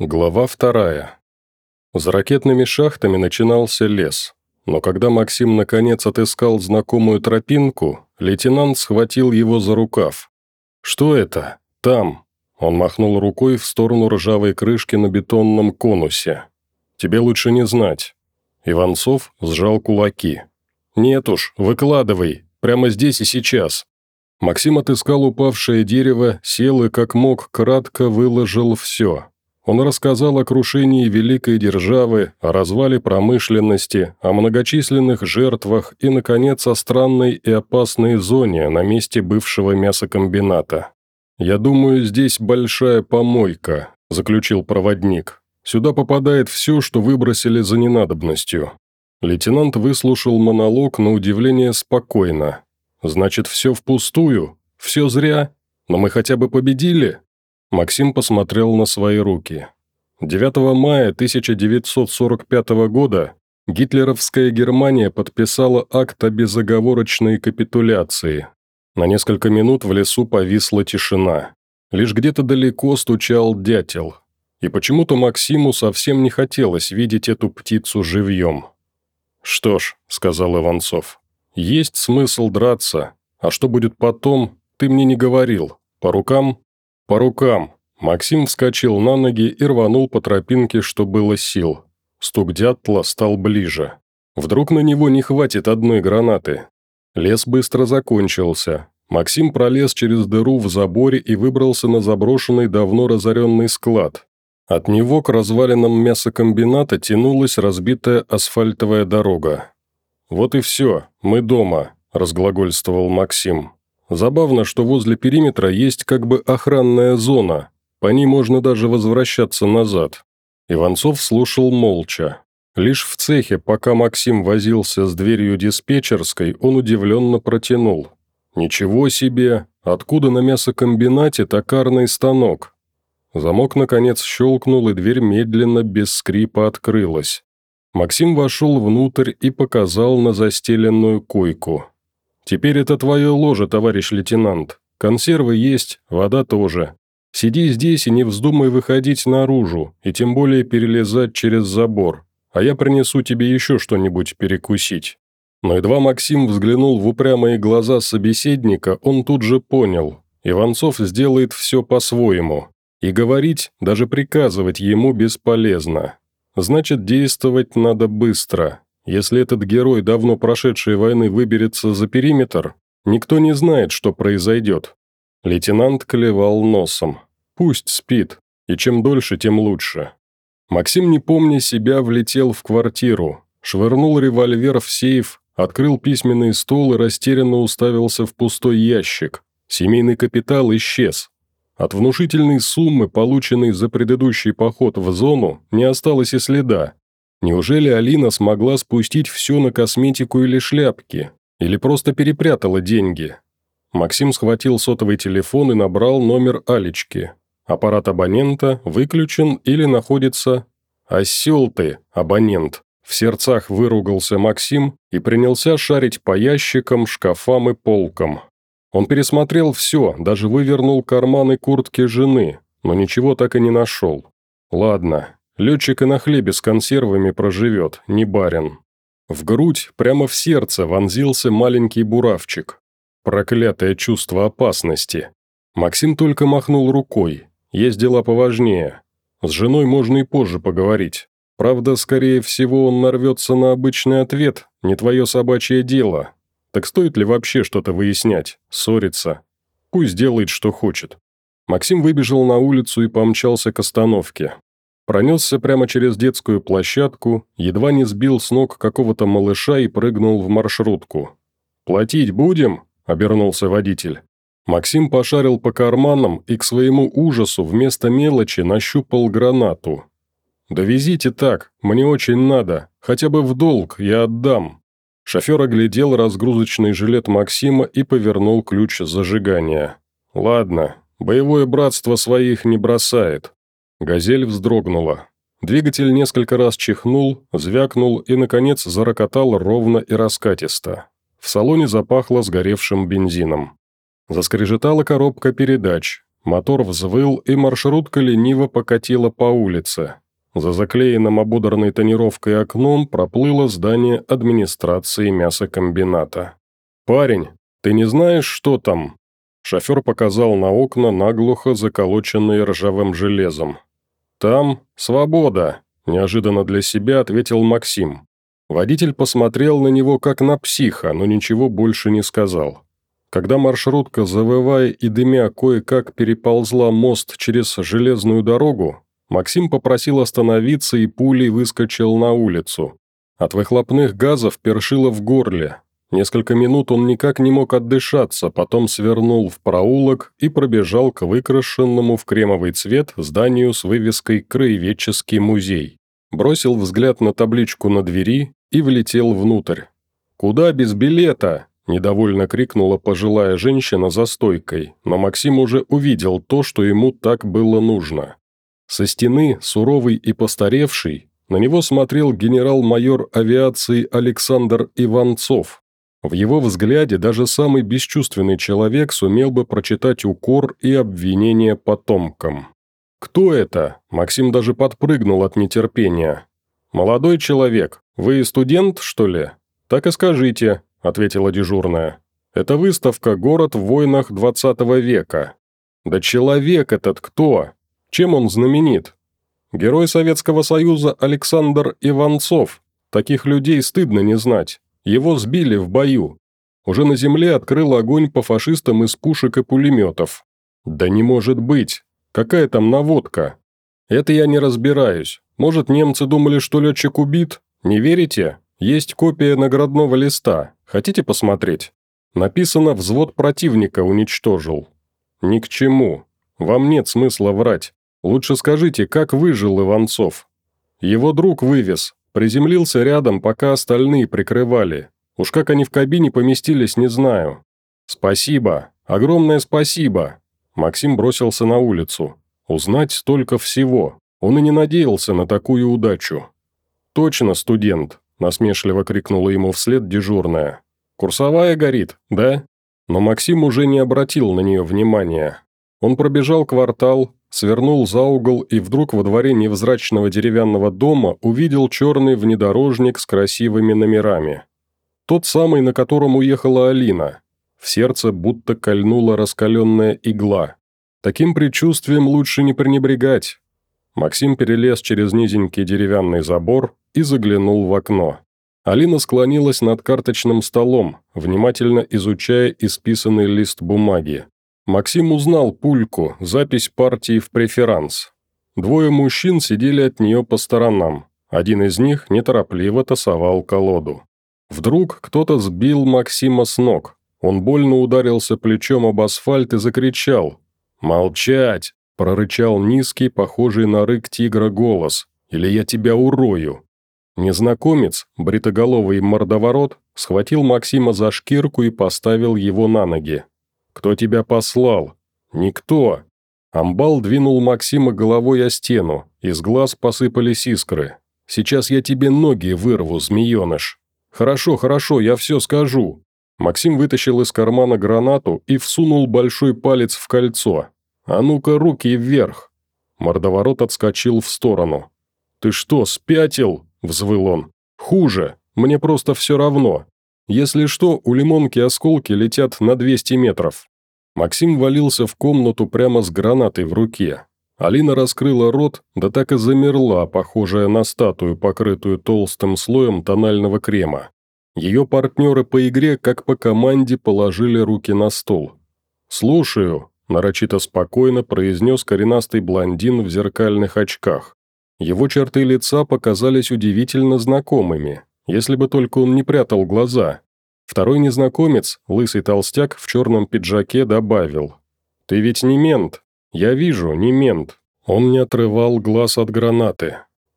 Глава вторая. За ракетными шахтами начинался лес, но когда Максим наконец отыскал знакомую тропинку, лейтенант схватил его за рукав. «Что это? Там!» Он махнул рукой в сторону ржавой крышки на бетонном конусе. «Тебе лучше не знать». Иванцов сжал кулаки. «Нет уж, выкладывай, прямо здесь и сейчас». Максим отыскал упавшее дерево, сел и как мог кратко выложил все. Он рассказал о крушении великой державы, о развале промышленности, о многочисленных жертвах и, наконец, о странной и опасной зоне на месте бывшего мясокомбината. «Я думаю, здесь большая помойка», – заключил проводник. «Сюда попадает все, что выбросили за ненадобностью». Лейтенант выслушал монолог на удивление спокойно. «Значит, все впустую? Все зря? Но мы хотя бы победили?» Максим посмотрел на свои руки. 9 мая 1945 года гитлеровская Германия подписала акт о безоговорочной капитуляции. На несколько минут в лесу повисла тишина. Лишь где-то далеко стучал дятел. И почему-то Максиму совсем не хотелось видеть эту птицу живьем. «Что ж», — сказал Иванцов, — «есть смысл драться, а что будет потом, ты мне не говорил. По рукам?» «По рукам!» Максим вскочил на ноги и рванул по тропинке, что было сил. Стук дятла стал ближе. Вдруг на него не хватит одной гранаты. Лес быстро закончился. Максим пролез через дыру в заборе и выбрался на заброшенный давно разоренный склад. От него к развалинам мясокомбината тянулась разбитая асфальтовая дорога. «Вот и все, мы дома», – разглагольствовал Максим. Забавно, что возле периметра есть как бы охранная зона. По ней можно даже возвращаться назад. Иванцов слушал молча. Лишь в цехе, пока Максим возился с дверью диспетчерской, он удивленно протянул. «Ничего себе! Откуда на мясокомбинате токарный станок?» Замок, наконец, щелкнул, и дверь медленно, без скрипа, открылась. Максим вошел внутрь и показал на застеленную койку. «Теперь это твое ложе, товарищ лейтенант. Консервы есть, вода тоже. Сиди здесь и не вздумай выходить наружу, и тем более перелезать через забор, а я принесу тебе еще что-нибудь перекусить». Но едва Максим взглянул в упрямые глаза собеседника, он тут же понял. Иванцов сделает все по-своему. И говорить, даже приказывать ему бесполезно. Значит, действовать надо быстро. Если этот герой давно прошедшей войны выберется за периметр, никто не знает, что произойдет. Лейтенант клевал носом. Пусть спит, и чем дольше, тем лучше. Максим, не помня себя, влетел в квартиру, швырнул револьвер в сейф, открыл письменный стол и растерянно уставился в пустой ящик. Семейный капитал исчез. От внушительной суммы, полученной за предыдущий поход в зону, не осталось и следа. Неужели Алина смогла спустить все на косметику или шляпки? Или просто перепрятала деньги? Максим схватил сотовый телефон и набрал номер Алечки. Аппарат абонента выключен или находится... «Осел ты, абонент!» В сердцах выругался Максим и принялся шарить по ящикам, шкафам и полкам. Он пересмотрел все, даже вывернул карманы куртки жены, но ничего так и не нашел. Ладно, Летчик и на хлебе с консервами проживет, не барин. В грудь, прямо в сердце, вонзился маленький буравчик. Проклятое чувство опасности. Максим только махнул рукой. Есть дела поважнее. С женой можно и позже поговорить. Правда, скорее всего, он нарвется на обычный ответ, не твое собачье дело. Так стоит ли вообще что-то выяснять, ссориться? Пусть делает, что хочет. Максим выбежал на улицу и помчался к остановке. Пронесся прямо через детскую площадку, едва не сбил с ног какого-то малыша и прыгнул в маршрутку. «Платить будем?» – обернулся водитель. Максим пошарил по карманам и к своему ужасу вместо мелочи нащупал гранату. «Довезите так, мне очень надо, хотя бы в долг я отдам». Шофер оглядел разгрузочный жилет Максима и повернул ключ зажигания. «Ладно, боевое братство своих не бросает. Газель вздрогнула. Двигатель несколько раз чихнул, звякнул и, наконец, зарокотал ровно и раскатисто. В салоне запахло сгоревшим бензином. Заскрежетала коробка передач. Мотор взвыл, и маршрутка лениво покатила по улице. За заклеенным ободранной тонировкой окном проплыло здание администрации мясокомбината. «Парень, ты не знаешь, что там?» Шофер показал на окна, наглухо заколоченные ржавым железом. «Там свобода», – неожиданно для себя ответил Максим. Водитель посмотрел на него как на психа, но ничего больше не сказал. Когда маршрутка, завывая и дымя, кое-как переползла мост через железную дорогу, Максим попросил остановиться и пулей выскочил на улицу. От выхлопных газов першило в горле. Несколько минут он никак не мог отдышаться, потом свернул в проулок и пробежал к выкрашенному в кремовый цвет зданию с вывеской «Краеведческий музей». Бросил взгляд на табличку на двери и влетел внутрь. «Куда без билета?» Недовольно крикнула пожилая женщина за стойкой, но Максим уже увидел то, что ему так было нужно. Со стены, суровый и постаревший, на него смотрел генерал-майор авиации Александр Иванцов. В его взгляде даже самый бесчувственный человек сумел бы прочитать укор и обвинение потомкам. «Кто это?» Максим даже подпрыгнул от нетерпения. «Молодой человек, вы студент, что ли? Так и скажите, – ответила дежурная. «Это выставка «Город в войнах XX века». Да человек этот кто? Чем он знаменит? Герой Советского Союза Александр Иванцов. Таких людей стыдно не знать. Его сбили в бою. Уже на земле открыл огонь по фашистам из пушек и пулеметов. Да не может быть. Какая там наводка? Это я не разбираюсь. Может, немцы думали, что летчик убит? Не верите? Есть копия наградного листа. Хотите посмотреть? Написано «Взвод противника уничтожил». Ни к чему. Вам нет смысла врать. Лучше скажите, как выжил Иванцов? Его друг вывез. Приземлился рядом, пока остальные прикрывали. Уж как они в кабине поместились, не знаю. Спасибо. Огромное спасибо. Максим бросился на улицу. Узнать столько всего. Он и не надеялся на такую удачу. Точно студент. Насмешливо крикнула ему вслед дежурная. «Курсовая горит, да?» Но Максим уже не обратил на нее внимания. Он пробежал квартал, свернул за угол и вдруг во дворе невзрачного деревянного дома увидел черный внедорожник с красивыми номерами. Тот самый, на котором уехала Алина. В сердце будто кольнула раскаленная игла. Таким предчувствием лучше не пренебрегать. Максим перелез через низенький деревянный забор и заглянул в окно. Алина склонилась над карточным столом, внимательно изучая исписанный лист бумаги. Максим узнал пульку, запись партии в преферанс. Двое мужчин сидели от нее по сторонам. Один из них неторопливо тасовал колоду. Вдруг кто-то сбил Максима с ног. Он больно ударился плечом об асфальт и закричал. «Молчать!» прорычал низкий, похожий на рык тигра голос. «Или я тебя урою!» Незнакомец, бритоголовый мордоворот, схватил Максима за шкирку и поставил его на ноги. «Кто тебя послал?» «Никто!» Амбал двинул Максима головой о стену, из глаз посыпались искры. «Сейчас я тебе ноги вырву, змееныш!» «Хорошо, хорошо, я все скажу!» Максим вытащил из кармана гранату и всунул большой палец в кольцо. «А ну-ка, руки вверх!» Мордоворот отскочил в сторону. «Ты что, спятил?» – взвыл он. «Хуже. Мне просто все равно. Если что, у лимонки осколки летят на 200 метров». Максим валился в комнату прямо с гранатой в руке. Алина раскрыла рот, да так и замерла, похожая на статую, покрытую толстым слоем тонального крема. Ее партнеры по игре, как по команде, положили руки на стол. «Слушаю», нарочито спокойно произнес коренастый блондин в зеркальных очках. Его черты лица показались удивительно знакомыми, если бы только он не прятал глаза. Второй незнакомец, лысый толстяк в черном пиджаке, добавил. «Ты ведь не мент. Я вижу, не мент». Он не отрывал глаз от гранаты.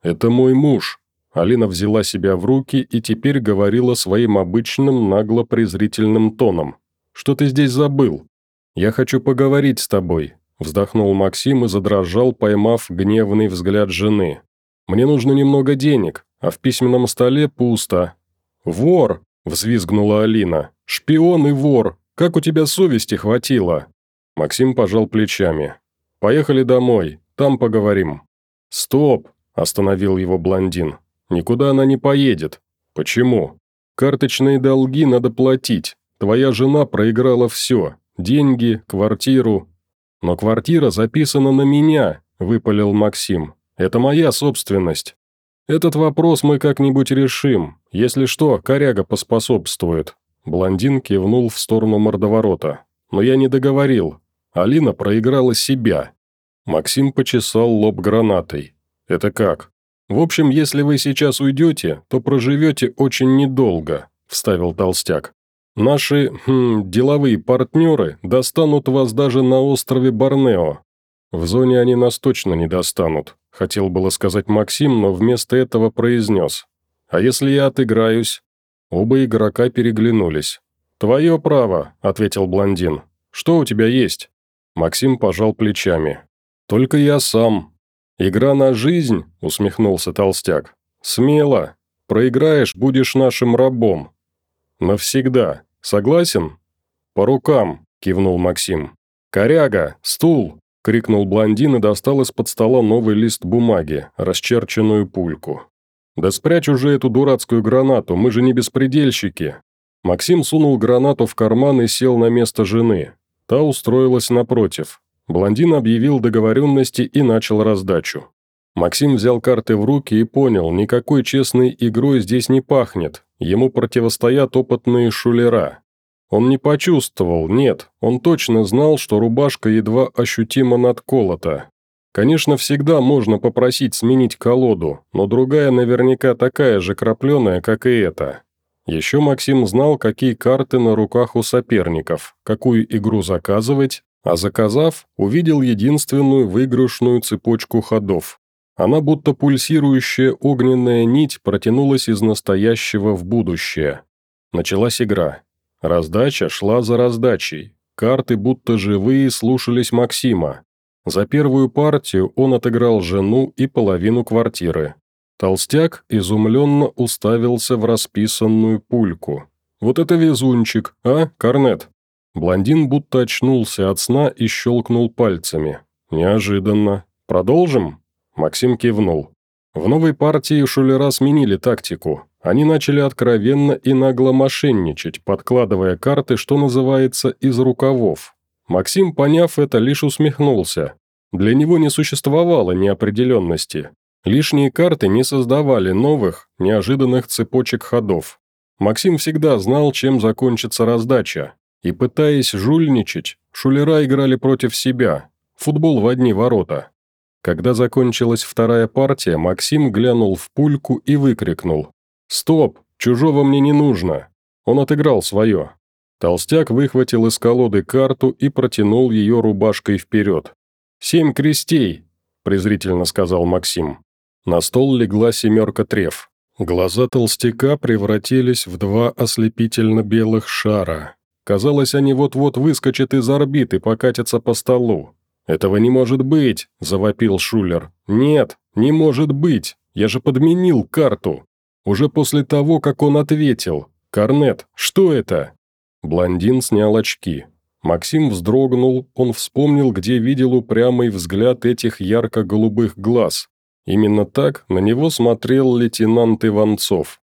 «Это мой муж». Алина взяла себя в руки и теперь говорила своим обычным нагло-презрительным тоном. «Что ты здесь забыл? «Я хочу поговорить с тобой», – вздохнул Максим и задрожал, поймав гневный взгляд жены. «Мне нужно немного денег, а в письменном столе пусто». «Вор!» – взвизгнула Алина. «Шпион и вор! Как у тебя совести хватило?» Максим пожал плечами. «Поехали домой, там поговорим». «Стоп!» – остановил его блондин. «Никуда она не поедет. Почему? Карточные долги надо платить. Твоя жена проиграла все. Деньги, квартиру. Но квартира записана на меня», – выпалил Максим. «Это моя собственность. Этот вопрос мы как-нибудь решим. Если что, коряга поспособствует». Блондин кивнул в сторону мордоворота. «Но я не договорил. Алина проиграла себя». Максим почесал лоб гранатой. «Это как?» «В общем, если вы сейчас уйдете, то проживете очень недолго», – вставил Толстяк. «Наши, хм, деловые партнеры достанут вас даже на острове Борнео. В зоне они нас точно не достанут», – хотел было сказать Максим, но вместо этого произнес. «А если я отыграюсь?» Оба игрока переглянулись. «Твое право», – ответил блондин. «Что у тебя есть?» Максим пожал плечами. «Только я сам». «Игра на жизнь?» – усмехнулся толстяк. «Смело. Проиграешь, будешь нашим рабом». «Навсегда. Согласен?» «По рукам», – кивнул Максим. «Коряга! Стул!» – крикнул блондин и достал из-под стола новый лист бумаги, расчерченную пульку. «Да спрячь уже эту дурацкую гранату, мы же не беспредельщики!» Максим сунул гранату в карман и сел на место жены. Та устроилась напротив. Блондин объявил договоренности и начал раздачу. Максим взял карты в руки и понял, никакой честной игрой здесь не пахнет, ему противостоят опытные шулера. Он не почувствовал, нет, он точно знал, что рубашка едва ощутимо надколота. Конечно, всегда можно попросить сменить колоду, но другая наверняка такая же крапленая, как и эта. Еще Максим знал, какие карты на руках у соперников, какую игру заказывать, а заказав, увидел единственную выигрышную цепочку ходов. Она будто пульсирующая огненная нить протянулась из настоящего в будущее. Началась игра. Раздача шла за раздачей. Карты будто живые слушались Максима. За первую партию он отыграл жену и половину квартиры. Толстяк изумленно уставился в расписанную пульку. «Вот это везунчик, а, Корнет?» Блондин будто очнулся от сна и щелкнул пальцами. «Неожиданно. Продолжим?» Максим кивнул. В новой партии шулера сменили тактику. Они начали откровенно и нагло мошенничать, подкладывая карты, что называется, из рукавов. Максим, поняв это, лишь усмехнулся. Для него не существовало неопределенности. Лишние карты не создавали новых, неожиданных цепочек ходов. Максим всегда знал, чем закончится раздача. И пытаясь жульничать, шулера играли против себя. Футбол в одни ворота. Когда закончилась вторая партия, Максим глянул в пульку и выкрикнул. «Стоп! Чужого мне не нужно!» Он отыграл свое. Толстяк выхватил из колоды карту и протянул ее рубашкой вперед. «Семь крестей!» – презрительно сказал Максим. На стол легла семерка треф. Глаза толстяка превратились в два ослепительно-белых шара. Казалось, они вот-вот выскочат из орбиты покатятся по столу. «Этого не может быть!» – завопил Шулер. «Нет, не может быть! Я же подменил карту!» Уже после того, как он ответил. «Корнет, что это?» Блондин снял очки. Максим вздрогнул, он вспомнил, где видел упрямый взгляд этих ярко-голубых глаз. Именно так на него смотрел лейтенант Иванцов.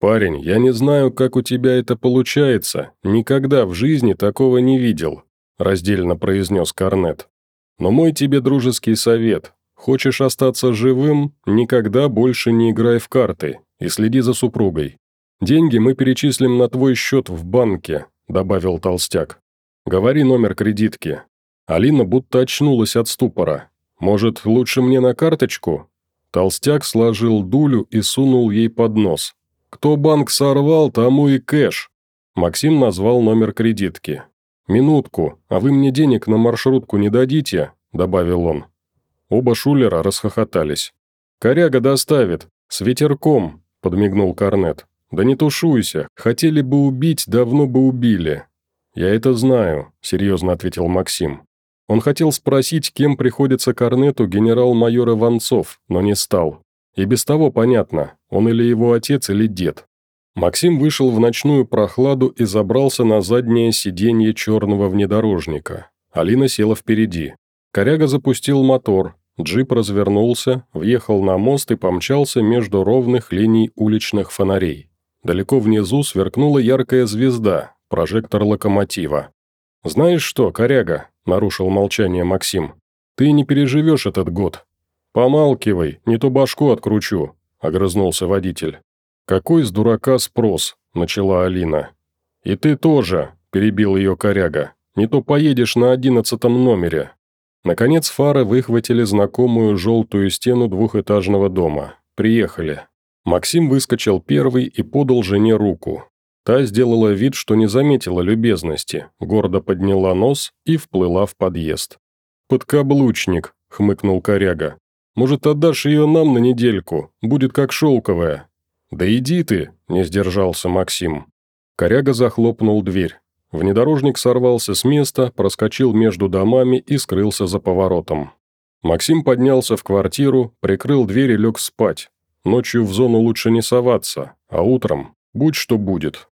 «Парень, я не знаю, как у тебя это получается, никогда в жизни такого не видел», раздельно произнес Корнет. «Но мой тебе дружеский совет. Хочешь остаться живым, никогда больше не играй в карты и следи за супругой. Деньги мы перечислим на твой счет в банке», добавил Толстяк. «Говори номер кредитки». Алина будто очнулась от ступора. «Может, лучше мне на карточку?» Толстяк сложил дулю и сунул ей под нос. «Кто банк сорвал, тому и кэш». Максим назвал номер кредитки. «Минутку, а вы мне денег на маршрутку не дадите?» – добавил он. Оба шулера расхохотались. «Коряга доставит. С ветерком», – подмигнул Корнет. «Да не тушуйся. Хотели бы убить, давно бы убили. «Я это знаю», – серьезно ответил Максим. Он хотел спросить, кем приходится Корнету генерал-майор Иванцов, но не стал. И без того понятно, он или его отец, или дед. Максим вышел в ночную прохладу и забрался на заднее сиденье черного внедорожника. Алина села впереди. Коряга запустил мотор, джип развернулся, въехал на мост и помчался между ровных линий уличных фонарей. Далеко внизу сверкнула яркая звезда, прожектор локомотива. «Знаешь что, коряга?» – нарушил молчание Максим. «Ты не переживешь этот год». «Помалкивай, не то башку откручу», – огрызнулся водитель. «Какой с дурака спрос?» – начала Алина. «И ты тоже», – перебил ее коряга. «Не то поедешь на одиннадцатом номере». Наконец фары выхватили знакомую желтую стену двухэтажного дома. Приехали. Максим выскочил первый и подал жене руку. Та сделала вид, что не заметила любезности, гордо подняла нос и вплыла в подъезд. «Подкаблучник», — хмыкнул коряга. «Может, отдашь ее нам на недельку? Будет как шелковая». «Да иди ты», — не сдержался Максим. Коряга захлопнул дверь. Внедорожник сорвался с места, проскочил между домами и скрылся за поворотом. Максим поднялся в квартиру, прикрыл дверь и лег спать. Ночью в зону лучше не соваться, а утром будь что будет.